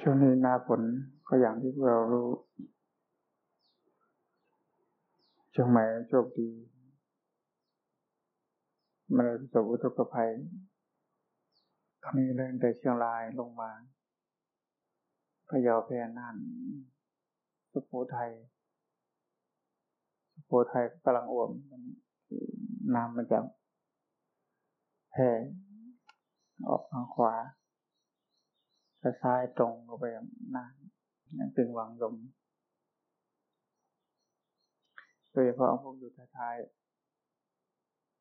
ช่วงนี้หน้าฝนก็อย่างที่เรารู้เชียงใหม่โชคดีมันประสบอุทกภัยตอนนี้เริ่มแต่เชียงรายลงมาพะเยาแพร่น่านสุโขทัยสุโขทัยกำลังอ่วมน้ำมันจะแพร่ออกทางขวา จะซ้ายตรงลงไปน่านนั่นเป็นวังลมโดยเฉพาะพวกอยู่ท้าย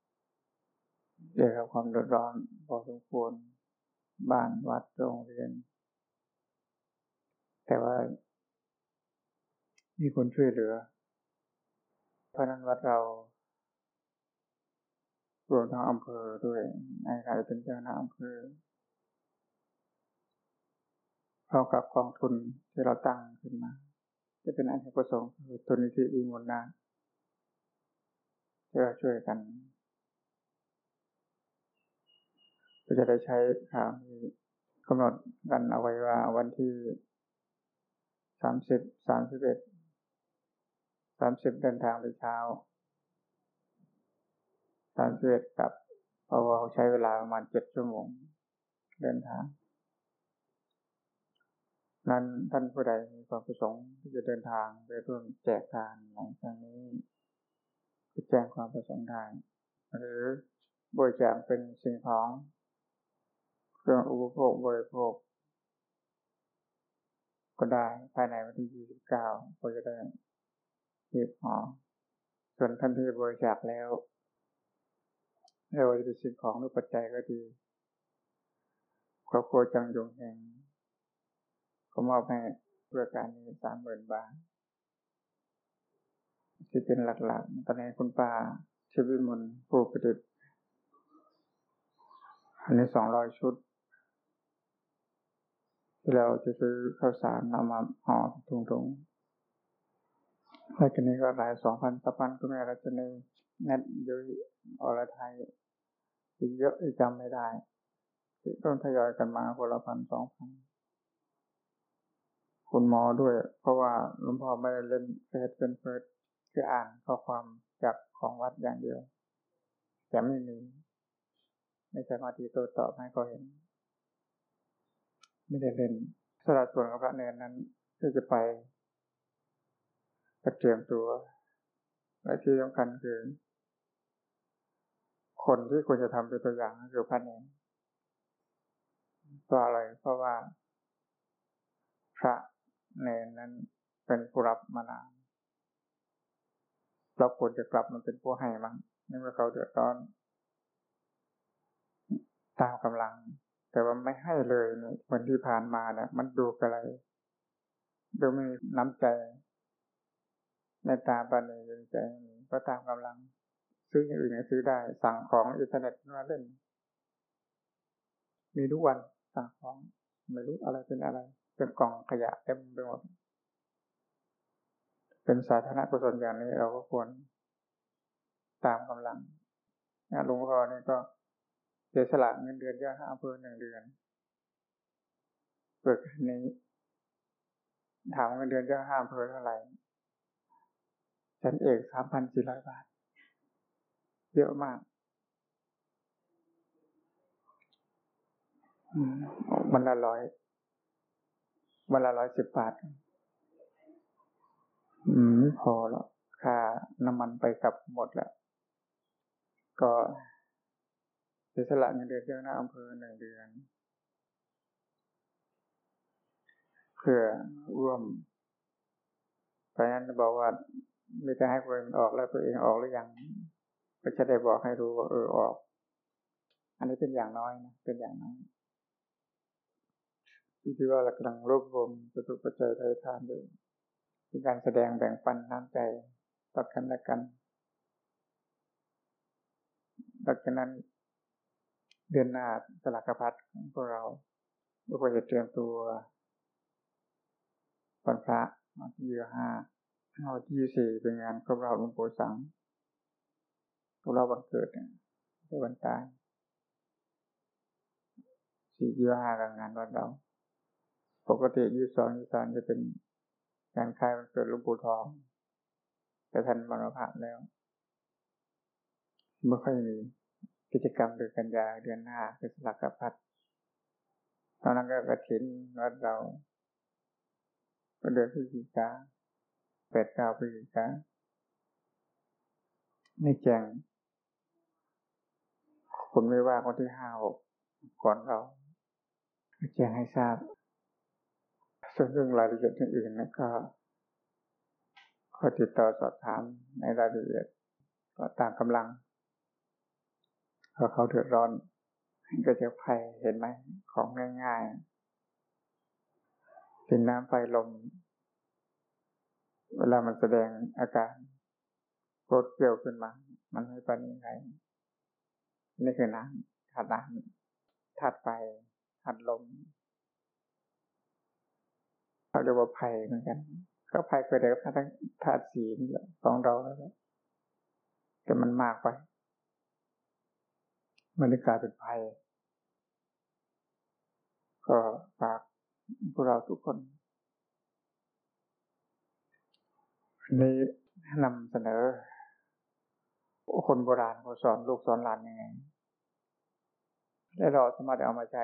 ๆได้รับความเดือดร้อนพอสมควรบ้านวัดโรงเรียน แต่ว่า มีคนช่วยเหลือ เพราะนั้นวัดเรารวมทั้งอำเภอด้วยในใครเป็นเจ้าหน้าอำเภอ เท่ากับกองทุนที่เราตั้งขึ้นมา จะเป็นอันประสงค์คือตุนิธิอิมุนนาที่เราช่วยกันก็จะได้ใช้ข่าวนี้กำหนดกันเอาไว้ว่าวันที่สามสิบสามสิบเอ็ดสามสิบเดินทางไปเช้าสามสิบเอ็ดกับเพราะว่าใช้เวลาประมาณเจ็ดชั่วโมง เดินทาง นั้นท่านผู้ใดมีความประสงค์ที่จะเดินทางไปร่วมแจกทานในครั้งนี้ก็แจ้งความประสงค์ได้หรือบริจาคเป็นสิ่งของเครื่องอุปโภคบริโภค ก็ได้ภายในวันที่ยี่สิบเก้าก็จะได้หีบหอส่วนท่านที่บริจาคแล้วไม่ว่าจะเป็นสิ่งของหรือปัจจัยก็ดีครอบครัวจังยงแห่ง ก็มอบให้เพื่อการนี้สามหมื่นบาทที่เป็นหลักๆ ตอนนี้คุณป้าชีวิมนผู้ประดิษฐ์อันนี้สองร้อยชุด ที่เราจะซื้อข้าวสารนำมาห่อถุงๆแล้วทีนี้ก็หลายสองพันสามพันก็ไม่รัชนีเน็ตยุยอรไทยอีกเยอะอีกจำไม่ได้ ต้องทยอยกันมาคนละพันสองพัน คุณหมอด้วย เพราะว่าหลวงพ่อไม่ได้เล่นเฟซเป็นเฟซคืออ่านข้อความจากของวัดอย่างเดียว แต่ไม่มีไม่สามารถที่ตัวตอบให้เขาเห็น ไม่ได้เล่นสละส่วนกับพระเนรนั้นที่จะไปเตรียมตัวและที่สำคัญคือ คนที่ควรจะทำเป็นตัวอย่างก็คือพระเนรเพราะอะไรเพราะว่าพระ เนรนั้นเป็นผู้รับมานานเราควรจะกลับมาเป็นผู้ให้มั้งในเมื่อเขาเดือดร้อนตามกำลัง แต่ว่าไม่ให้เลยเนี่ยวันที่ผ่านมาเนี่ยมันดูอะไรดูไม่มีน้ำใจในตาปานียังใจก็ตามกำลัง ซื้ออย่างอื่นซื้อได้ สั่งของอินเทอร์เน็ตมาเล่น มีทุกวันสั่งของไม่รู้อะไรเป็นอะไร เป็นกล่องขยะเต็มไปหมด เป็นสาธารณกุศลอย่างนี้เราก็ควรตามกำลังหลวงพ่อนี่ก็เสียสละเงินเดือนยอดห้าอำเภอหนึ่งเดือนเปิดนี้ถามเงินเดือนยอดห้าอำเภอเท่าไหร่ฉันเอกสามพันสี่ร้อยบาท เยอะมากวันละร้อย วันละร้อยสิบบาท อืม พอแล้วค่าน้ำมันไปกลับหมดแล้ว ก็เสียสละเงินเดือนเจ้าหน้าอำเภอหนึ่งเดือน เพื่อร่วม เพราะฉะนั้นบอกว่าไม่จะให้คนออกแล้วตัวเองออกหรือยัง ก็จะได้บอกให้รู้ว่าเออออก อันนี้เป็นอย่างน้อยนะ เป็นอย่างน้อย ที่ว่าเรากำลังรวบรวมจตุปัจจัยไทยทานด้วยเป็นการแสดงแบ่งปันน้ำใจต่อกันและกันดังนั้นเดือนหน้าสลักพัดของพวกเราเราจะเตรียมตัววันพระวันที่ยี่ห้าวันที่ยี่สี่เป็นงานครบรอบหลวงปู่สังครบรอบวันเกิดเนี่ยวันตายสี่ยี่ห้ากับงานวันเรา ปกติยี่สองยี่สามจะเป็นงานคลายวันเกิดหลวงปู่ทอง แต่ท่านมรณภาพแล้วไม่ค่อยมีกิจกรรมเดือนกันยาเดือนหน้าคือสลักกับพัดตอนนั้นก็กระถินวัดเราก็เดือนพฤศจิกาแปดเก้าพฤศจิกาไม่แจงคนไม่ว่าคนที่ห้าหกก่อนเราแจ้งให้ทราบ ส่วนเรื่องรายละเอียดอื่นๆนะก็ขอติดต่อสอบถามในรายละเอียด ก็ตามกำลังพอเขาเดือดร้อนก็จะภัยเห็นไหมของง่ายๆเป็นน้ำไฟลม เวลามันแสดงอาการโกรธเกลียวขึ้นมา มันไม่เป็นยังไงนี่คือน้ำธาตุน้ำธาตุไฟธาตุลม เขาเรียกว่าภัยเหมือนกัน ก็ภัยเกิดจากธาตุธาตุสีนี่แหละของเราแล้วแต่มันมากไป มันกลายเป็นภัย ก็ฝากพวกเราทุกคนอันนี้นำเสนอ คนโบราณเขาสอนลูกสอนหลานยังไง และเราสามารถเอามาใช้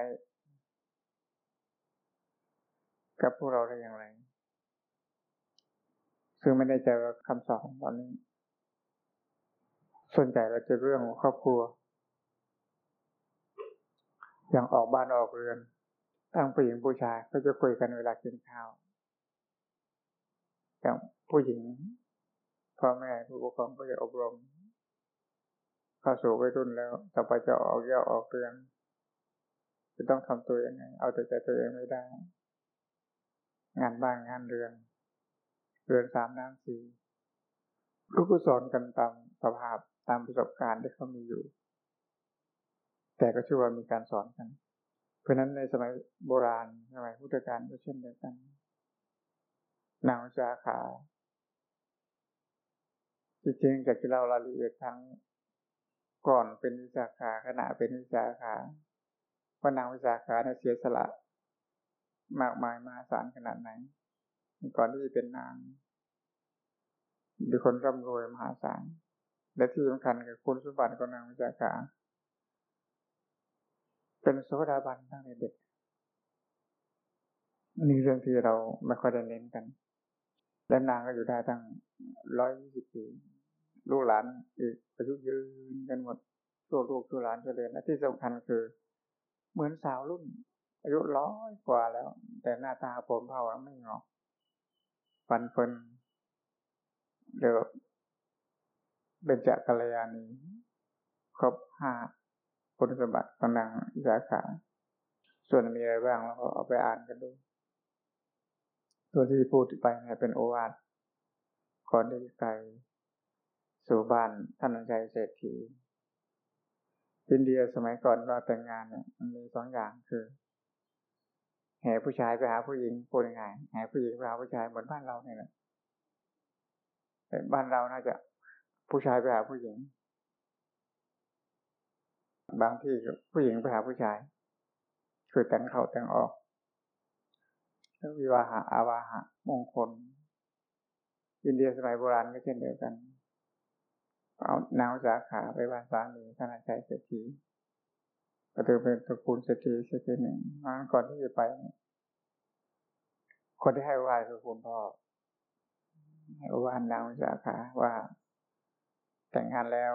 กับพวกเราได้อย่างไร ซึ่งไม่ได้ใจว่าคำสอนตอนนี้ ส่วนใหญ่เราจะเรื่องของครอบครัว อย่างออกบ้านออกเรือนทั้งผู้หญิงผู้ชายก็จะคุยกันเวลากินข้าวอย่างผู้หญิงพ่อแม่ผู้ปกครองก็จะอบรมเข้าสู่วัยรุ่นแล้วต่อไปจะออกเย่าออกเรือนจะต้องทำตัวยังไง เอาแต่ใจตัวเองไม่ได้ งานบ้านงานเรือน เรือนสามน้ำสี่ลูกก็สอนกันตามสภาพตามประสบการณ์ที่เขามีอยู่ แต่ก็ชื่อว่ามีการสอนกัน เพราะนั้นในสมัยโบราณสมัยพุทธกาลก็เช่นเดียวกันนางวิสาขาจริงๆจากที่เรารายละเอียดทั้งก่อนเป็นวิสาขาขณะเป็นวิสาขาว่านางวิสาขาเนี่ยเสียสละ มากมายมาสารขนาดไหน ก่อนที่จะเป็นนางเป็นคนร่ำรวยมหาศาล และที่สำคัญคือคุณสมบัติของนางวิสาขาเป็นโสดาบันตั้งแต่เด็กนนี้เรื่องที่เราไม่ค่อยได้เน้นกัน และนางก็อยู่ได้ตั้งร้อยยี่สิบปี ลูกหลานอีกอายุยืนกันหมดตัวลูกตัวหลานเจริญและที่สำคัญคือ เหมือนสาวรุ่น อายุร้อยกว่าแล้ว แต่หน้าตาผมเผาไม่งอกฟันเฟินเดี๋ยวเป็นจักรยานีครบห้าคุณสมบัติของนางสาขา ส่วนมีอะไรบ้างเราก็เอาไปอ่านกันดู ตัวที่พูดไปเนี่ยเป็นโอวาทก่อนที่ไปสู่บ้านท่านใจเศรษฐีอินเดียสมัยก่อนเราแต่งงานเนี่ยมันมีสองอย่างคือ แห่ผู้ชายไปหาผู้หญิงพูดยังไงแห่ผู้หญิงไปหาผู้ชายเหมือนบ้านเราเนี่ยแหละแต่บ้านเราน่าจะผู้ชายไปหาผู้หญิง บางที่ผู้หญิงไปหาผู้ชาย คือแต่งเข้าแต่งออกแล้ววิวาหะอาวาหะมงคลอินเดียสมัยโบราณก็เช่นเดียวกัน เอานาวสาขาไปบ้านสามีขณะใจเศรษฐี ก็ถือเป็นตระกูลเศรษฐีเศรษฐีหนึ่งนั้นก่อนที่จะไป คนที่ให้วายคือคุณพ่อให้วานนางสาขาว่า แต่งงานแล้ว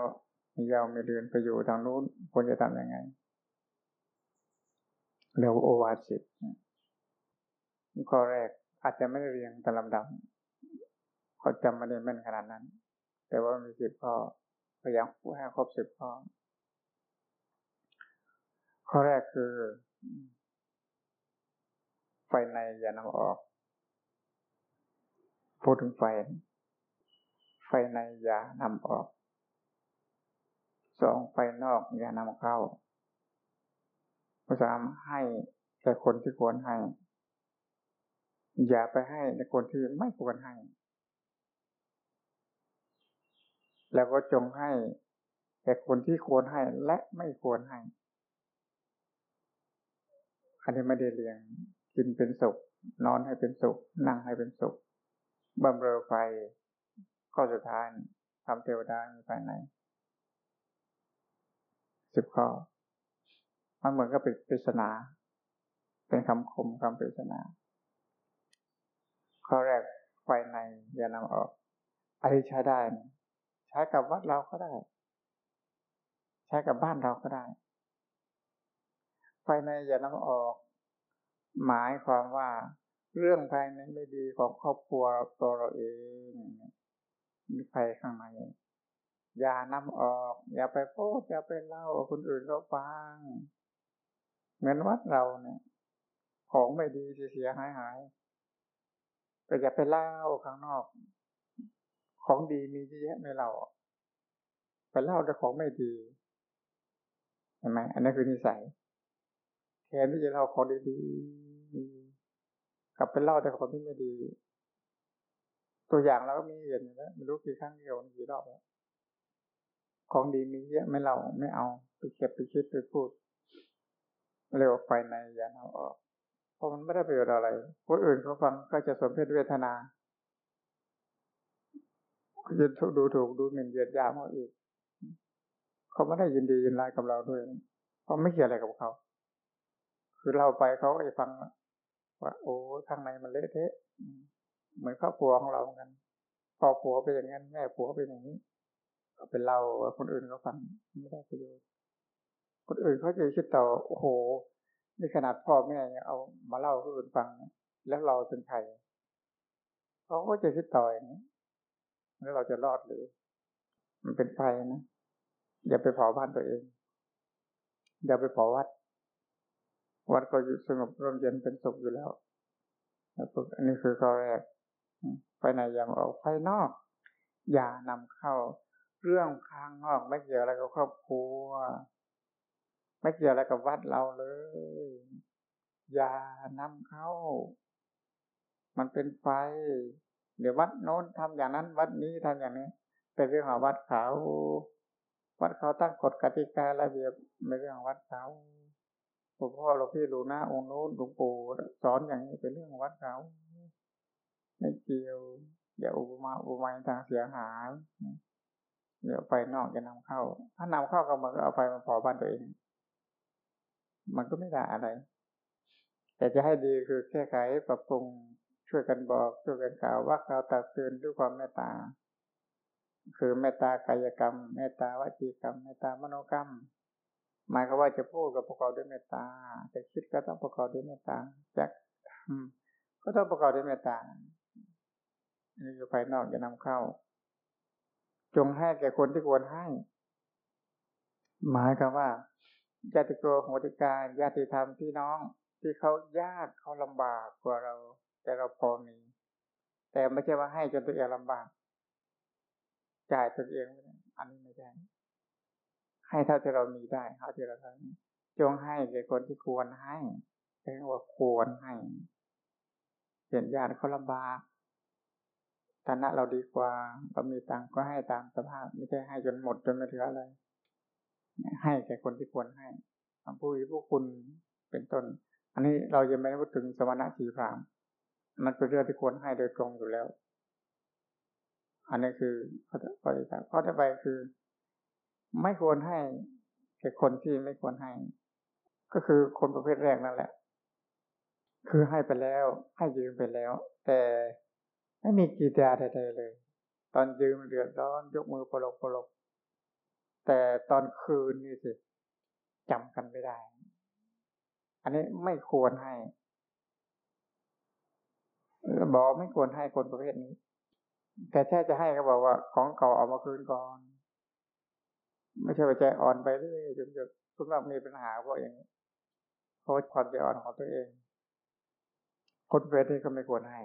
มียาวมีเดือนไปอยู่ทางนู้นควรจะทำยังไงเรียกว่าโอวาสิตข้อแรกอาจจะไม่ได้เรียงตามลำดับเขาจำไม่ได้แม่นขนาดนั้น แต่ว่ามีสิบข้อพยายามพูดให้ครบสิบข้อ ข้อแรกคือไฟในอย่านำออก พูดถึงไฟ ไฟในอย่านำออก สองไปนอกอย่านำเข้าสามให้แต่คนที่ควรให้ อย่าไปให้ในคนที่ไม่ควรให้ แล้วก็จงให้แต่คนที่ควรให้และไม่ควรให้ อันนี้ไม่ได้เรียงกินเป็นสุข นอนให้เป็นสุข นั่งให้เป็นสุขบำเรอไฟข้อสุดท้ายทำเทวดามีภายในสิบข้อ มันเหมือนกับเป็นปริศนา เป็นคำคมคำปริศนา ข้อแรกไฟในอย่านำออกอันนี้ใช้ได้ ใช้กับวัดเราก็ได้ ใช้กับบ้านเราก็ได้ ไฟในอย่านำออก หมายความว่าเรื่องภายในไม่ดีของครอบครัวตัวเราเองมีไฟข้างในอย่านำออก อย่าไปพูดอย่าไปเล่าคนอื่นเขาฟัง เหมือนวัดเราเนี่ย ของไม่ดีเสียหายหายแต่อย่าไปเล่าข้างนอก ของดีมีเยอะในเราไปเล่าแต่ของไม่ดีเห็นไหมอันนี้คือนิสัย แทนที่จะเล่าของดีๆกลับไปเล่าแต่ของที่ไม่ดี ตัวอย่างเราก็มีเห็นแล้วไม่รู้กี่ครั้งกี่คนกี่รอบแล้วของดีมีเยอะไม่เราไม่เอาไปเก็บไปคิดไปพูด เร็วไปในอย่าเอาออกเพราะมันไม่ได้ประโยชน์อะไรคนอื่นเขาฟังก็จะสมเพศเวทนาจะดูถูกดูหมิ่นเยียดยามเขาอีก เขาไม่ได้ยินดียินร้ายกับเราด้วยเขาไม่เกี่ยวอะไรกับเขา คือเราไปเขาก็จะฟังว่า โอ้ข้างในมันเละเทะเหมือนครอบครัวของเราเหมือนกันพ่อผัวเป็นอย่างนั้นแม่ผัวเป็นอย่างนี้เป็นเราคนอื่นเขาฟังไม่ได้ประโยชน์คนอื่นเขาจะคิดต่อโอ้โหนี่ขนาดพ่อแม่ยังเอามาเล่าคนอื่นฟังแล้วเราเป็นใครเขาก็จะคิดต่ออย่างนี้แล้วเราจะรอดหรือ มันเป็นไฟนะอย่าไปเผาบ้านตัวเอง อย่าไปเผาวัด วัดก็อยู่สงบร่มเย็นเป็นสุขอยู่แล้วอันนี้คือข้อแรกไฟในอย่าออกไฟนอก อย่านำเข้า เรื่องข้างนอกไม่เกี่ยวอะไรกับครอบครัว ไม่เกี่ยวอะไรกับวัดเราเลย อย่านำเข้า มันเป็นไฟ เดี๋ยววัดโน้นทำอย่างนั้น วัดนี้ทำอย่างนี้ เป็นเรื่องของวัดเขา วัดเขาตั้งกฎกติการะเบียบไม่เรื่องของวัดเขา หลวงพ่อเราพี่รู้นะองค์โน้นหลวงปู่สอนอย่างนี้เป็นเรื่องของวัดเขาไม่เกี่ยว อย่าอุปมาอุปไมยทางเสียหายเดี๋ยวไฟนอกจะนำเข้า ถ้านำเข้าก็มันก็เอาไฟมาผาบ้านตัวเอง มันก็ไม่ได้อะไร แต่จะให้ดีคือแก้ไขปรับปรุงช่วยกันบอกช่วยกันกล่าวว่าเราตักเตือนด้วยความเมตตา คือเมตตากายกรรมเมตตาวจีกรรมเมตตามโนกรรม หมายก็ว่าจะพูดกับประกอบด้วยเมตตา จะคิดก็ต้องประกอบด้วยเมตตาจะทำก็ต้องประกอบด้วยเมตตานี่คือภายนอกจะนำเข้า จงให้แก่คนที่ควรให้ หมายกับว่าญาติโกโหติกาญาติธรรมพี่น้อง ที่เขายากเขาลำบากกว่าเรา แต่เราพอมี แต่ไม่ใช่ว่าให้จนตัวเองลำบาก จ่ายตัวเอง อันนี้ไม่ได้ ให้เท่าที่เรามีได้เท่าที่เราทำจงให้แก่คนที่ควรให้เรียกว่าควรให้เห็นญาติเขาลำบากฐานะเราดีกว่าเรามีตังก็ให้ตามสภาพ ไม่ใช่ให้จนหมดจนไม่เหลืออะไร ให้แก่คนที่ควรให้ผู้มีผู้คุณเป็นต้น อันนี้เราจะไม่ได้พูดถึงสมณะสีพรามมันเป็นเรื่องที่ควรให้โดยตรงอยู่แล้ว อันนี้คือข้อข้อที่สามข้อที่ไปคือ ไม่ควรให้แก่คนที่ไม่ควรให้ ก็คือคนประเภทแรกนั่นแหละ คือให้ไปแล้ว ให้ยืมไปแล้ว แต่ไม่มีกีตาใดๆเลย ตอนยืมเดือดร้อนยกมือปลกปลกแต่ตอนคืนนี่สิจำกันไม่ได้ อันนี้ไม่ควรให้บอกไม่ควรให้คนประเภทนี้ แต่แค่จะให้ก็บอกว่าของเก่าเอามาคืนก่อน ไม่ใช่ไปใจอ่อนไปเรื่อยจนจะคุณว่ามีปัญหาเพราะอย่างนี้เพราะความใจอ่อนของตัวเอง คนประเภทนี้ก็ไม่ควรให้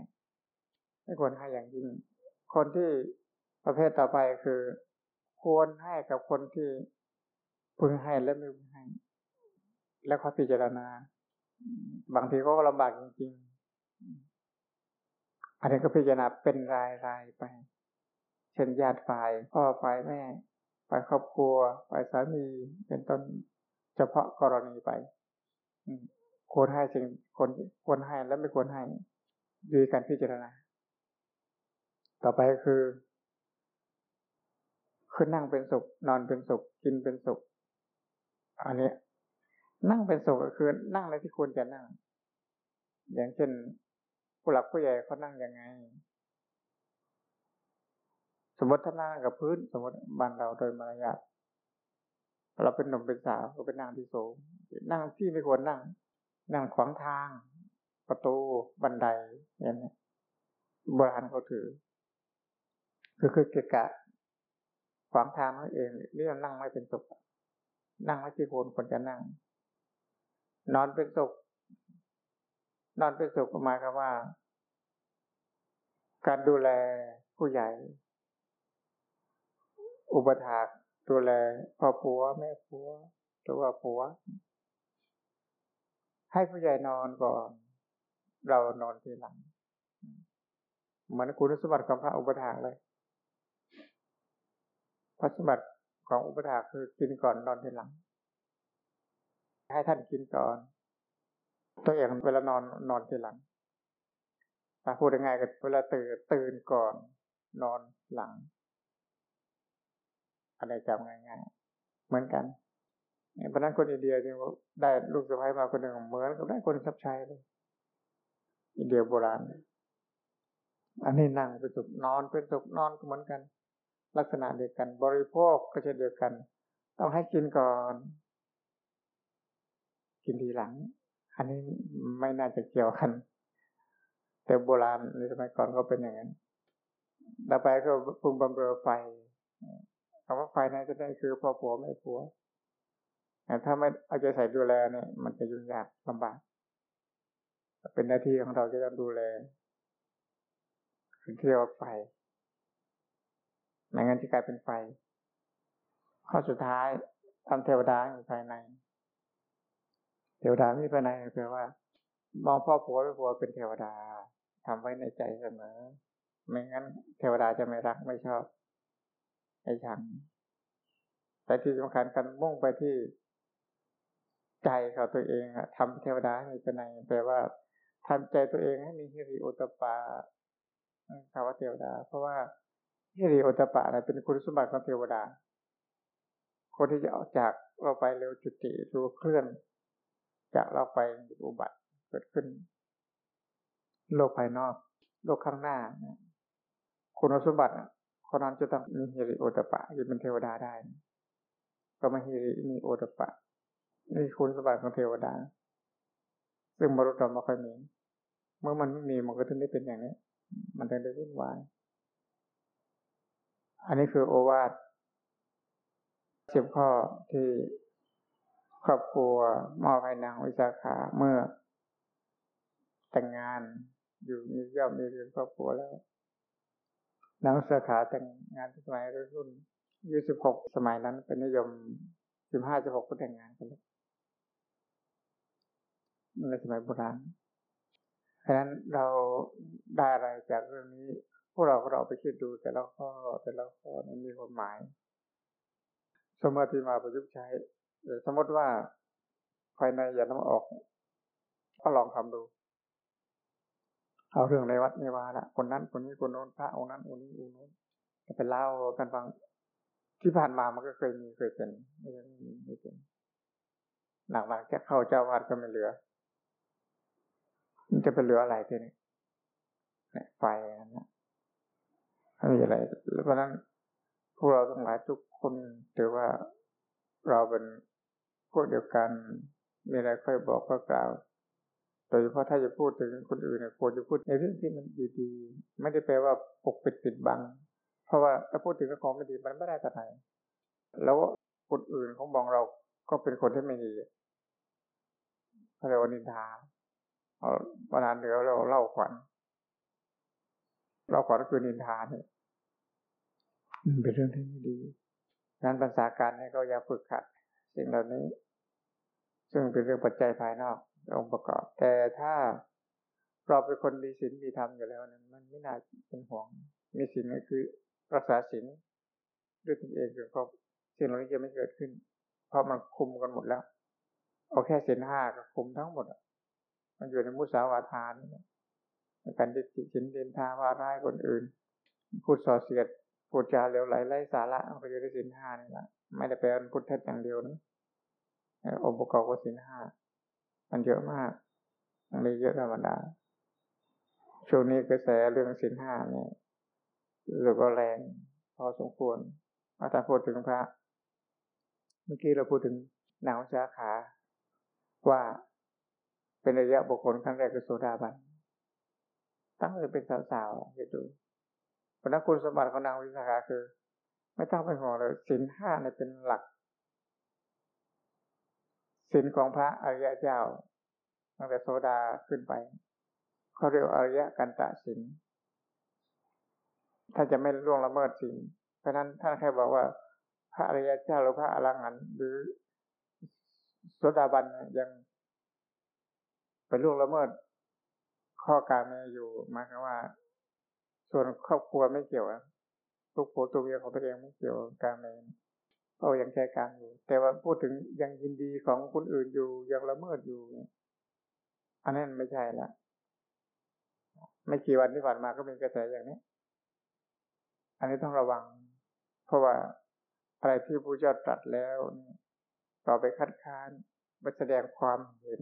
ไม่ควรให้อย่างยิ่งคนที่ประเภทต่อไปคือ ควรให้กับคนที่พึงให้และไม่พึงให้ แล้วเขาพิจารณา บางทีก็ลำบากจริงๆอันนี้ก็พิจารณาเป็นรายรายไป เช่นญาติฝ่ายพ่อฝ่ายแม่ ฝ่ายครอบครัวฝ่ายสามีเป็นต้นเฉพาะกรณีไปควรให้สิ่งคนควรให้และไม่ควรให้ดูการพิจารณา ต่อไปคือคือนั่งเป็นสุข นอนเป็นสุข กินเป็นสุข อันนี้นั่งเป็นสุขก็คือนั่งในที่ควรจะนั่ง อย่างเช่นผู้หลักผู้ใหญ่เขานั่งยังไง สมมติถ้านั่งกับพื้น สมมติบ้านเราโดยมารยาทเราเป็นหนุ่มเป็นสาวก็ไปนั่งที่สูง นั่งที่ไม่ควรนั่ง นั่งขวางทาง ประตูบันไดอย่างนี้โบราณเขาถือ คือคือเกะกะขวางทางนั่นเองเรื่องนั่งไม่เป็นสุขนั่งไม่ที่ควรควรจะนั่ง นอนเป็นสุขนอนเป็นสุขหมายความว่า การดูแลผู้ใหญ่ อุปถากดูแลพ่อผัวแม่ผัวหรือว่าผัว ให้ผู้ใหญ่นอนก่อน เรานอนทีหลังเหมือนคุณสมบัติของพระอุปถากเลยพระสมบัติของอุปถากคือกินก่อนนอนทีหลัง ให้ท่านกินก่อนตัวเองเวลานอนนอนทีหลังมาพูดยังไงก็เวลาตื่นตื่นก่อน นอนหลัง อะไรจำง่ายๆ เหมือนกันเพราะนั้นคนอินเดียเนี่ยได้ลูกสะใภ้มาคนหนึ่งเหมือนกับได้คนทับใช้เลย อินเดียโบราณ อันนี้นั่งเป็นสุขนอนเป็นสุขนอนก็เหมือนกัน ลักษณะเดียวกัน บริโภคก็เช่นเดียวกัน ต้องให้กินก่อน กินทีหลัง อันนี้ไม่น่าจะเกี่ยวกัน แต่โบราณในสมัยก่อนก็เป็นอย่างนั้นต่อไปก็ปรุงบำเรอไฟำว่าไฟนั้นจะได้คือพ่อผัวแม่ผัวแต่ถ้าไม่เอาใจใส่ดูแลเนี่ย มันจะยุ่งยากลำบากเป็นหน้าที่ของเราจะต้องดูแลคือเรียกว่าไฟไม่งั้นจะกลายเป็นไฟ ข้อสุดท้ายทำเทวดาอยู่ภายใน เทวดามีภายในแปลว่า มองพ่อผัวแม่ผัวเป็นเทวดาทำไว้ในใจเสมอ ไม่งั้น เทวดาจะไม่รักไม่ชอบให้ชัง แต่ที่สำคัญกันมุ่งไปที่ใจเขาตัวเองอะทำเทวดาให้เป็นในแปลว่าทำใจตัวเองให้มีฮิริโอตปาคำว่าเทวดา เพราะว่าฮิริโอตปาเป็นคุณสมบัติของเทวดา คนที่จะออกจากเราไปเร็วจุติรู้เคลื่อน จากเราไปอุบัติเกิดขึ้น โลกภายนอก โลกข้างหน้าคุณสมบัติคนนั้นจะต้องมีฮิริโอตปะจะเป็นเทวดาได้ ก็มาฮิริมีโอตปะนี่คุณสมบัติของเทวดา ซึ่งมรุษเราไม่ค่อยมี เมื่อมันไม่มีมันก็ถึงได้เป็นอย่างนี้ มันถึงได้วุ่นวาย อันนี้คือโอวาทสิบข้อที่ครอบครัวมอบให้นางวิสาขาเมื่อ แต่งงานอยู่มีย่อมมีเรื่องครอบครัวแล้วนางสาขาแต่งงานสมัยรุ่น ยุสิบหกสมัยนั้นเป็นนิยมสิบห้าสิบหกก็แต่งงานกันแล้วในสมัยโบราณเพราะนั้นเราได้อะไรจากเรื่องนี้ พวกเราก็เราไปคิดดูแต่ละข้อแต่ละข้อนั้นมีความหมาย สมมติมาประยุกต์ใช้สมมติว่าภายในอย่าน้ำออกก็ลองทำดู เอาเรื่องในวัดในวาละคนนั้นคนนี้คนโน้นพระองค์นั้นองค์นี้องค์โน้นจะไปเล่ากันฟัง ที่ผ่านมามันก็เคยมีเคยเป็นไม่ใช่ไม่มีไม่เป็นหลังๆแค่เข้าเจ้าวัดก็ไม่เหลือ มันจะเป็นเหลืออะไรทีนี้ไฟนะไม่มีอะไรเพราะนั้นพวกเราทั้งหลายทุกคนถือว่าเราเป็นพวกเดียวกัน มีอะไรค่อยบอกก็กล่าวโดยเฉพาะถ้าจะพูดถึงคนอื่นเนี่ยควรจะพูดในเรื่องที่มันดีๆ ไม่ได้แปลว่าปกปิดปิดบัง เพราะว่าถ้าพูดถึงของไม่ดีมันไม่ได้กระไรแล้วคนอื่นเขามองเราก็เป็นคนที่ไม่ดีเขาเรียกว่านินทาเอาประธานเหนือเราเล่าขวัญเล่าขวัญก็คือนินทาเนี่ยเป็นเรื่องที่ไม่ดีนั้นภาษาการเนี่ยก็อย่าฝึกขัด สิ่งเหล่านี้ ซึ่งเป็นเรื่องปัจจัยภายนอก องค์ประกอบ แต่ถ้าเราเป็นคนมีศีลมีธรรมอยู่แล้วนั้นมันไม่น่าเป็นห่วงมีศีลก็คือ รักษาศีลด้วยตนเองคือครบสิ่งเหล่านี้จะไม่เกิดขึ้น เพราะมันคุมกันหมดแล้วเอาแค่ศีลห้าก็คุมทั้งหมดมันอยู่ในมุสาวาทานการดิจิสินเดินทาว่าร้ายคนอื่น พูดส่อเสียดพูดจาเลวไหลไร้สาระมันก็อยู่ในสินห้านี่แหละไม่ได้เป็นพุทธเทศอย่างเดียวนะองค์ประกอบของสินห้ามันเยอะมากมันม่เยอะธรรมดาช่วงนี้กระแสเรื่องสินห้าเนี่ย หรือก็แรงพอสมควรถ้ารย์พูดถึงพระ เมื่อกี้เราพูดถึงหนาวชาขา ว่าเป็นระยะบุคคลครั้งแรกคือโสดาบัน ตั้งแต่เป็นสาวๆคิดดูพนักคุณสมบัติของนางวิสาขาคือ ไม่ต้องเป็นห่วงเลยสินห้าเนี่ยเป็นหลักสินของพระอริยเจ้าตั้งแต่โสดาขึ้นไปเขาเรียกอริยกันตะสิน ถ้าจะไม่ล่วงละเมิดสินเพราะนั้นท่านแค่บอกว่า พระอริยเจ้าหรือพระอรหันต์หรือโสดาบันยังไปล่วงละเมิด ข้อการเมอยู่หมายความว่า ส่วนครอบครัวไม่เกี่ยวทุกผัวตัวเมียของตัวเองไม่เกี่ยวการเมเพรายังใช้การอยู่ แต่ว่าพูดถึงยังยินดีของคนอื่นอยู่ยังละเมิดอยู่อันนั้นไม่ใช่ละไม่กี่วันที่ผ่านมาก็มีกระแสอย่างนี้ อันนี้ต้องระวัง เพราะว่าอะไรที่พระเจ้าตรัสแล้วต่อไปคัดค้านไปแสดงความเห็น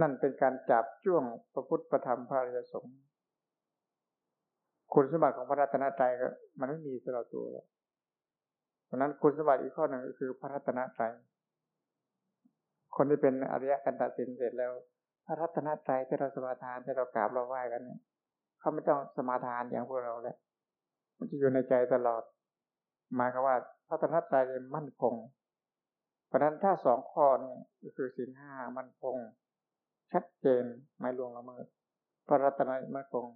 นั่นเป็นการจับจ้วงพระพุทธประธรรมพระริยสงฆ์คุณสมบัติของพระรัตนตรัยก็มันไม่มีสำหรับตัวแล้วเพราะนั้นคุณสมบัติอีกข้อหนึ่งก็คือพระรัตนตรัยคนที่เป็นอริยกันตสินเสร็จแล้ว พระรัตนตรัยที่เราสมาทานที่เรากราบเราไหว้กันเนี่ยเขาไม่ต้องสมาทานอย่างพวกเราแล้ว มันจะอยู่ในใจตลอด หมายความว่าพระรัตนตรัยมั่นคง เพราะนั้นถ้าสองข้อนี่ก็คือสินห้ามั่นคง ชัดเจนไม่ลวงละเมิดพระรัตนมั่นคง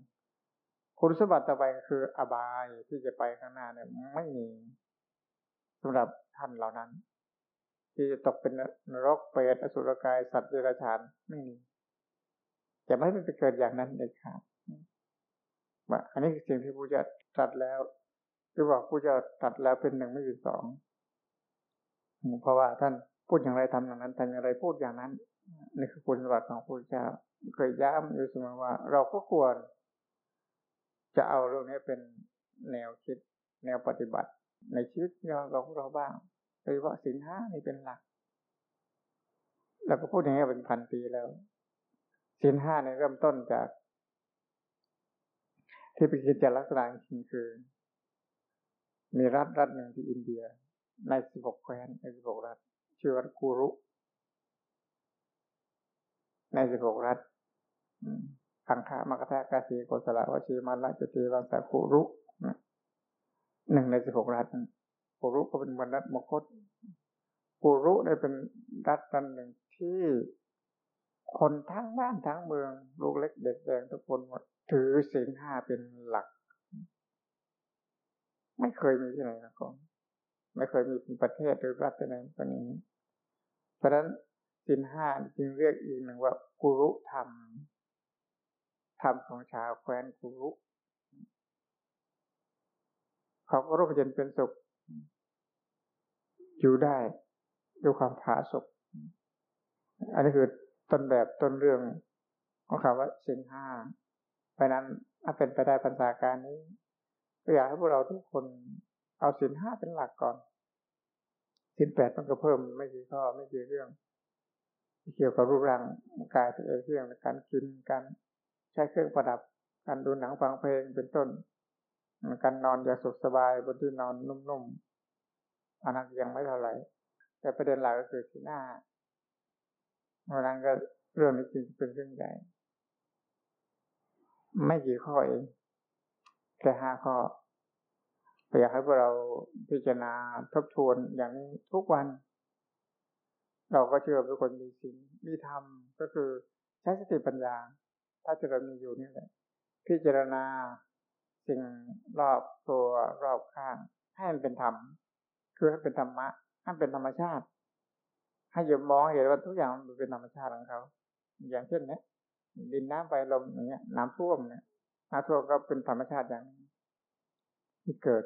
คุณสมบัติต่อไปก็คืออบายที่จะไปข้างหน้าเนี่ยไม่มีสำหรับท่านเหล่านั้น ที่จะตกเป็นนรกเปรตอสุรกายสัตว์เดรัจฉานไม่มีจะไม่ไปเกิดอย่างนั้นเลยครับว่าอั นนี้คือสิ่งที่พระเจ้าตัดแล้วหรือว่าพระเจ้าตัดแล้วเป็นหนึ่งไม่เป็นสองเพราะว่าท่านพูดอย่างไรทำอย่างนั้นทำอย่างไรพูดอย่างนั้นนี่คือคุณสมบัติของพระเจ้าเคยย้ำอยู่เสมอว่า เราก็ควร จะเอาเรื่องนี้เป็นแนวคิด แนวปฏิบัติ ในชีวิตของเราบ้างโดยเฉพาะสินห้านี่เป็นหลักเราก็พูดอย่างนี้เป็นพันปีแล้วสินห้าเนี่ยเริ่มต้นจาก ที่เป็นกิจลักษณะจริงคือ มีรัฐรัฐหนึ่งที่อินเดีย ในสิบหกแคว้นในสิบหกรัฐ ชื่อว่ากูรุ ในสิบหกรัฐขังคามกทากาสีโกสละวชีมันละจตีวังสากูรุหนึ่งในสิบหกรัฐกูรุก็เป็นวันรัฐมคตกูรุได้เป็นรัฐรัฐหนึ่งที่คนทั้งบ้านทั้งเมือง ลูกเล็กเด็กแดงทุกคนหมด ถือศีลห้าเป็นหลัก ไม่เคยมีที่ไหนมาก่อนไม่เคยมีเป็นประเทศหรือรัฐไหนแบบนี้ เพราะฉะนั้นศีลห้าจึงเรียกอีกหนึ่งว่ากุรุธรรมธรรมของชาวแคว้นกุรุเขาก็ร่มเย็นเป็นสุข อยู่ได้ด้วยความผาสุกอันนี้คือต้นแบบต้นเรื่องของคำว่าสินห้า ราะนั้นถ้าเป็นไปได้ปัญญาการนี้ก็อยากให้พวกเราทุกคนเอาสินห้าเป็นหลักก่อนสินแปดมันก็เพิ่มไม่กี่ข้อไม่กี่เรื่องที่เกี่ยวกับรูปร่างกายตัวเองเรื่องการกินการใช้เครื่องประดับ การดูหนังฟังเพลงเป็นต้น การนอนอย่าสุขสบายบนที่นอนนุ่มๆอันนั้นยังไม่เท่าไหร่ แต่ประเด็นหลักก็คือสีหน้าเพราะนั้นก็เรื่องนี้จริงเป็นเรื่องใหญ่ ไม่กี่ข้อเองแค่ห้าข้ออยากให้พวกเราพิจารณาทบทวนอย่างนี้ทุกวัน เราก็เชื่อทุกคนมีสิ่งมีธรรมก็คือใช้สติปัญญา ถ้าจะเรามีอยู่นี่แหละ พิจารณาสิ่งรอบตัวรอบข้าง ให้มันเป็นธรรม คือให้เป็นธรรมะให้เป็นธรรมชาติ ให้ยมมองเห็นว่าทุกอย่างมันเป็นธรรมชาติของเขา อย่างเช่นเนี้ย ดินน้ำไฟลมอย่างเงี้ยน้ำท่วมเนี่ยน้ำท่วมก็เป็นธรรมชาติอย่างที่เกิด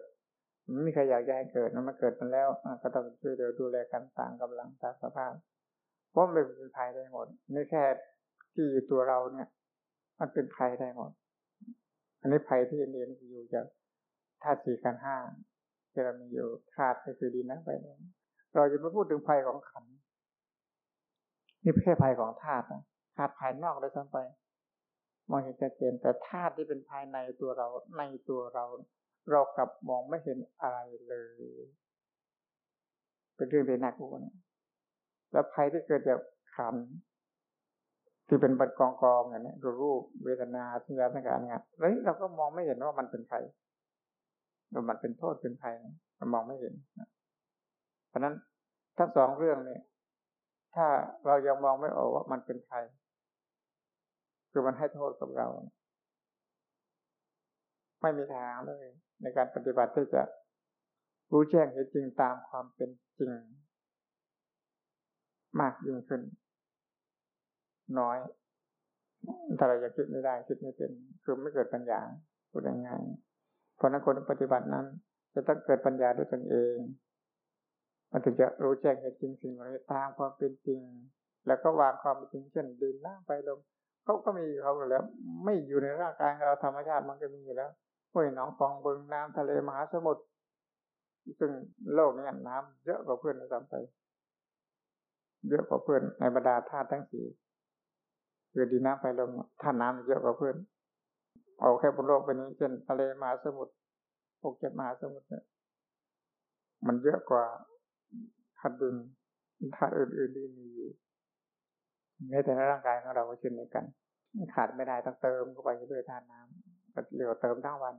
ไม่มีใครอยากจะให้เกิดมันมาเกิดมันแล้วก็ต้องช่วยเหลือดูแลกันต่างกำลังตามสภาพเพราะมันเป็นภัยได้หมดไม่แค่ที่อยู่ตัวเราเนี่ย มันเป็นภัยได้หมด อันนี้ภัยที่เรียนอยู่จากธาตุสี่กันห้าที่เรามีอยู่ธาตุก็คือดินน้ำไฟลมเราจะไม่พูดถึงภัยของขันนี่แค่ภัยของธาตุนะ ธาตุภายนอกเลยซ้ำไป มองเห็นชัดเจนแต่ธาตุที่เป็นภายในตัวเราในตัวเรา เรากลับมองไม่เห็นอะไรเลย เป็นเรื่องที่น่ากลัวนะแล้วภัยที่เกิดจากขันที่เป็นบัตรกองกองอย่างนี้รูปเวทนาสัญญาสังขารเนี่ยเฮ้ยเราก็มองไม่เห็นว่ามันเป็นภัยว่ามันเป็นโทษเป็นภัยเรามองไม่เห็นเพราะนั้นทั้งสองเรื่องเนี่ยถ้าเรายังมองไม่ออกว่ามันเป็นภัย คือมันให้โทษกับเรา ไม่มีทางเลย ในการปฏิบัติที่จะรู้แจ้งเห็นจริงตามความเป็นจริง มากยิ่งขึ้น น้อยถ้าเราจะคิดไม่ได้คิดไม่เป็น คือไม่เกิดปัญญาพูดง่ายๆเพราะนั้นคนปฏิบัตินั้น จะต้องเกิดปัญญาด้วยตนเอง มันถึงจะรู้แจ้งเห็นจริงสิ่งเหล่านี้ตามความเป็นจริง แล้วก็วางความเป็นจริงเช่นดินน้ำไฟลม เขาก็มีเขาอยู่แล้ว ไม่อยู่ในร่างกายเราธรรมชาติมันก็มีอยู่แล้วห้วยหนองฟองบึงน้ำทะเลมหาสมุทรซึ่งโลกนี้น้ำเยอะกว่าเพื่อนในสัมไปเยอะกว่าเพื่อนในบรรดาธาตุทั้งสี่คือดินน้ำไฟลมธาตุน้ำเยอะกว่าเพื่อนเอาแค่บนโลกไปนี้เช่นทะเลมหาสมุทรหกเจ็ดมหาสมุทรเนี่ยมันเยอะกว่าธาตุดินธาตุอื่นๆที่มีอยู่ แม้แต่ในร่างกายของเราก็เช่นเดียวกัน ขาดไม่ได้ต้องเติมเข้าไปด้วยธาตุน้ำก็เรียกว่าเติมทั้งวัน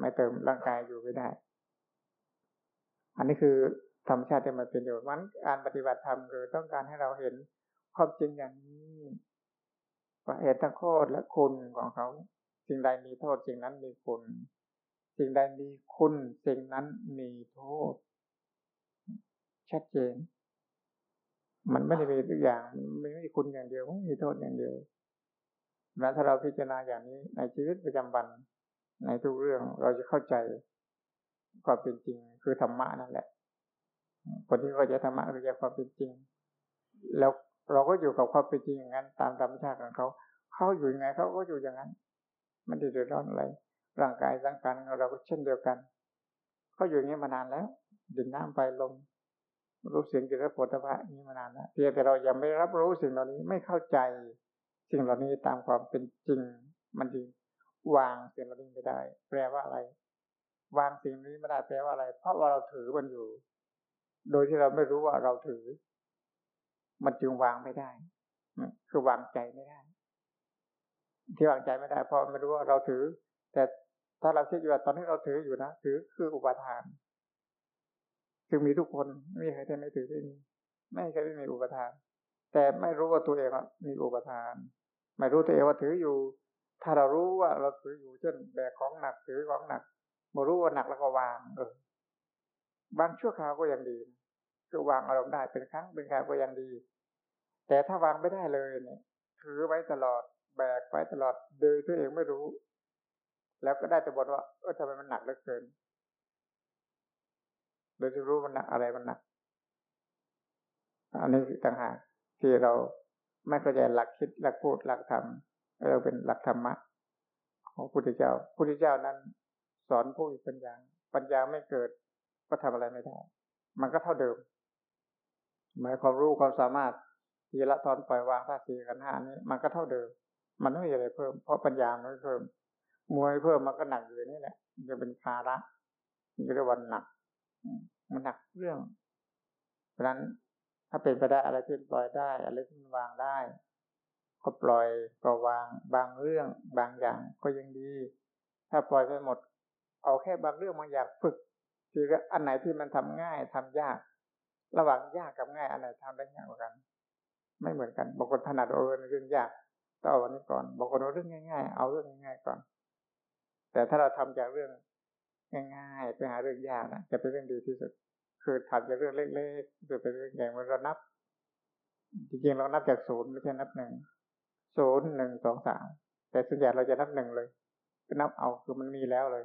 ไม่เติมร่างกายอยู่ไม่ได้ อันนี้คือธรรมชาติที่มันเป็นอยู่มันการปฏิบัติธรรมคือต้องการให้เราเห็นความจริงอย่างนี้ว่าเหตุทั้งโทษและคุณของเขาสิ่งใดมีโทษสิ่งนั้นมีคุณ สิ่งใดมีคุณสิ่งนั้นมีโทษชัดเจน มันไม่ได้มีทุกอย่างมันไม่มีคุณอย่างเดียวไม่มีโทษอย่างเดียวแล้วถ้าเราพิจารณาอย่างนี้ในชีวิตประจำวันในทุกเรื่องเราจะเข้าใจความเป็นจริงคือธรรมะนั่นแหละ คนที่เขาจะธรรมะคือจะความเป็นจริง แล้วเราก็อยู่กับความเป็นจริงอย่างนั้น ตามธรรมชาติของเขาเขาอยู่ยังไงเขาก็อยู่อย่างนั้นมันเดือดร้อนอะไรร่างกายสังขารของเราก็เช่นเดียวกันเขาอยู่อย่างนี้มานานแล้วดินน้ำไฟลม รู้เสียงกิริยาผลตภะนี้มานานแล้วเพียงแต่เรายังไม่รับรู้สิ่งเหล่านี้ไม่เข้าใจ สิ่งเหล่านี้ตามความเป็นจริง มันจึงวางสิ่งเหล่านี้ไม่ได้ แปลว่าอะไร วางสิ่งนี้ไม่ได้แปลว่าอะไร เพราะว่าเราถือมันอยู่ โดยที่เราไม่รู้ว่าเราถือ มันจึงวางไม่ได้คือวางใจไม่ได้ ที่วางใจไม่ได้เพราะไม่รู้ว่าเราถือ แต่ถ้าเราคิดอยู่ว่าตอนนี้เราถืออยู่นะถือคืออุปทาน จึงมีทุกคนไม่มีใครที่ไม่ถือไม่มีไม่ใครไม่มีอุปทาน แต่ไม่รู้ว่าตัวเองมีอุปทาน ไม่รู้ตัวเองว่าถืออยู่ ถ้าเรารู้ว่าเราถืออยู่เช่นแบกของหนักถือของหนักมารู้ว่าหนักแล้วก็วาง เออบางชั่วคราวก็ยังดีคือวางอารมณ์ได้เป็นครั้งเป็นคราวก็ยังดี แต่ถ้าวางไม่ได้เลยเนี่ย ถือไว้ตลอดแบกไว้ตลอดโดยตัวเองไม่รู้ แล้วก็ได้แต่บอกว่าเออทำไมมันหนักเหลือเกิน โดยที่รู้มันหนักอะไรมันหนัก อันนี้ต่างหากที่เราไม่เข้าใจหลักคิดหลักพูดหลักธรรมเราเป็นหลักธรรมะ ของพระพุทธเจ้าพระพุทธเจ้านั้น สอนผู้มีปัญญา ปัญญาไม่เกิดก็ทำอะไรไม่ได้ มันก็เท่าเดิม หมายความรู้ความสามารถทีละตอนปล่อยวางท่าทีกันห้านี้ มันก็เท่าเดิม มันไม่มีอะไรเพิ่ม เพราะปัญญาไม่เพิ่มมวยเพิ่มมันก็หนักอยู่นี่แหละมันจะเป็นภาระมันจะเรียกว่าหนัก มันหนักเรื่อง เพราะนั้นถ้าเป็นไปได้อะไรที่ปล่อยได้ อะไรที่มันวางได้ ก็ปล่อยก็วางบางเรื่องบางอย่างก็ยังดี ถ้าปล่อยไปหมด เอาแค่บางเรื่องบางอย่างฝึกคืออันไหนที่มันทำง่ายทำยาก ระหว่างยากกับง่ายอันไหนทำได้ง่ายกว่ากัน ไม่เหมือนกันบางคนถนัดเอาเรื่องยากก็เอาวันนี้ก่อนบางคนเอาเรื่องง่าย ๆ เอาเรื่องง่ายๆก่อน แต่ถ้าเราทำจากเรื่อง ง่ายๆไปหาเรื่องยากนะจะเป็นเรื่องดีที่สุด คือทำจากเรื่องเล็กๆจะเป็นเรื่องใหญ่เมื่อเรานับ จริงๆเรานับจากศูนย์ไม่ใช่นับหนึ่งศูนย์หนึ่งสองสามแต่ส่วนใหญ่เราจะนับหนึ่งเลยก็นับเอาคือมันมีแล้วเลย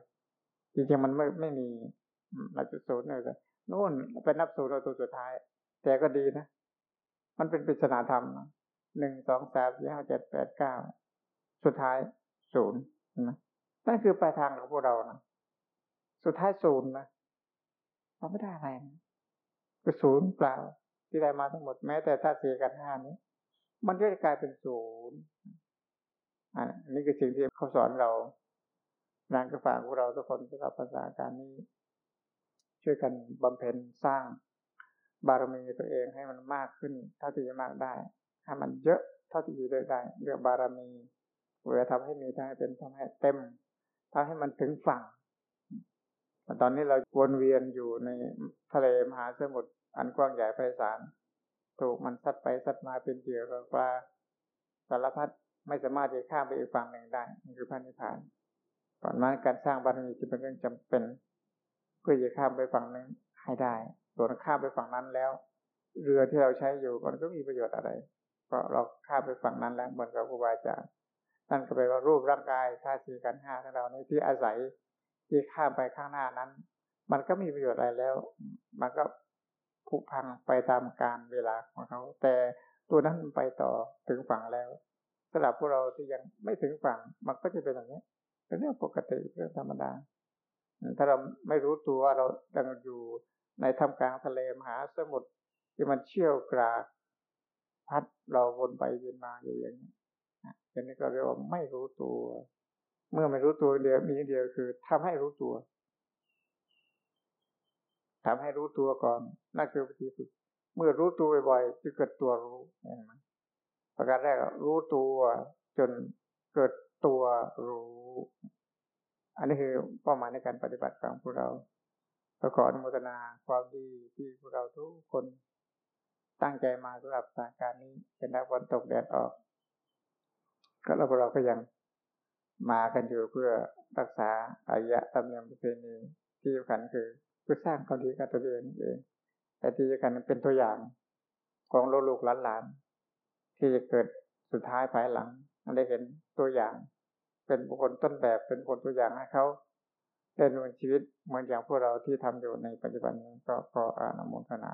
จริงๆมันไม่ไม่มีเราจะศูนย์เลยนู่นไปนับศูนย์เราตัวสุดท้าย แต่ก็ดีนะ มันเป็นปริศนาธรรมหนึ่งสองสามสี่ห้าเจ็ดแปดเก้าสุดท้ายศูนย์นะนั่นคือปลายทางของพวกเรานะ สุดท้ายศูนย์นะเราไม่ได้อะไรนะคือศูนย์เปล่า ที่ได้มาทั้งหมดแม้แต่ธาตุสี่กันห้านี้ มันก็จะกลายเป็นศูนย์อันนี้คือสิ่งที่เขาสอนเรานางกระฝากพวกเราทุกคนสำหรับภาษาการนี้ ช่วยกันบำเพ็ญสร้างบารมีตัวเองให้มันมากขึ้น เท่าที่จะมากได้ให้มันเยอะเท่าที่จะได้ได้เรื่องบารมีเวลาทำให้มีได้เป็นทำให้เต็มทำให้มันถึงฝั่ง ตอนนี้เราวนเวียนอยู่ในทะเลมหาสมุทรอันกว้างใหญ่ไพศาลถูกมันซัดไปซัดมาเป็นเหยื่อปลาสารพัดไม่สามารถจะข้ามไปอีกฝั่งหนึ่งได้นี่คือพระนิพพานก่อนนั้นการสร้างบารมีจะเป็นเรื่องจำเป็น เพื่อจะข้ามไปฝั่งนึงให้ได้ส่วนข้ามไปฝั่งนั้นแล้ว เรือที่เราใช้อยู่มันก็มีประโยชน์อะไรเพราะเราข้ามไปฝั่งนั้นแล้วเหมือนกับครูบาอาจารย์นั่นก็แปลว่ารูปร่างกายธาตุสี่กันห้าของเราในที่อาศัย ที่ข้ามไปข้างหน้านั้น มันก็มีประโยชน์อะไรแล้ว มันก็ผุพังไปตามการเวลาของเขา แต่ตัวนั้นไปต่อถึงฝั่งแล้วสำหรับพวกเราที่ยังไม่ถึงฝั่ง มันก็จะเป็นอย่างนี้เป็นเรื่องปกติเรื่องธรรมดา ถ้าเราไม่รู้ตัวว่าเราดังอยู่ในท่ามกลางทะเลมหาสมุทรที่มันเชี่ยวกรากพัดเราวนไปเวียนมาอยู่อย่างนี้อันนี้ก็เรียกว่าไม่รู้ตัว เมื่อไม่รู้ตัวเดียวมีเดียวคือทำให้รู้ตัวทำให้รู้ตัวก่อนนั่นคือวิธีฝึกเมื่อรู้ตัวบ่อยๆจะเกิดตัวรู้เห็นไหมประการแรกรู้ตัวจนเกิดตัวรู้ อันนี้คือเป้าหมายในการปฏิบัติของพวกเราก็ขออนุโมทนาความดีที่พวกเราทุกคนตั้งใจมาสำหรับสถานการณ์นี้เป็นนักวันตกแดดออก ก็เราพวกเราก็ยัง มากันอยู่เพื่อรักษาอายะตำเนียมประเพณีที่สำคัญคือเพื่อสร้างความดีกับตัวเองเองแต่ที่สำคัญเป็นตัวอย่างของลูกหลานๆที่จะเกิดสุดท้ายภายหลังได้เห็นตัวอย่าง เป็นบุคคลต้นแบบเป็นคนตัวอย่างให้เขาได้ดำเนินชีวิตเหมือนอย่างพวกเราที่ทำอยู่ในปัจจุบันนี้ก็ขออนุโมทนา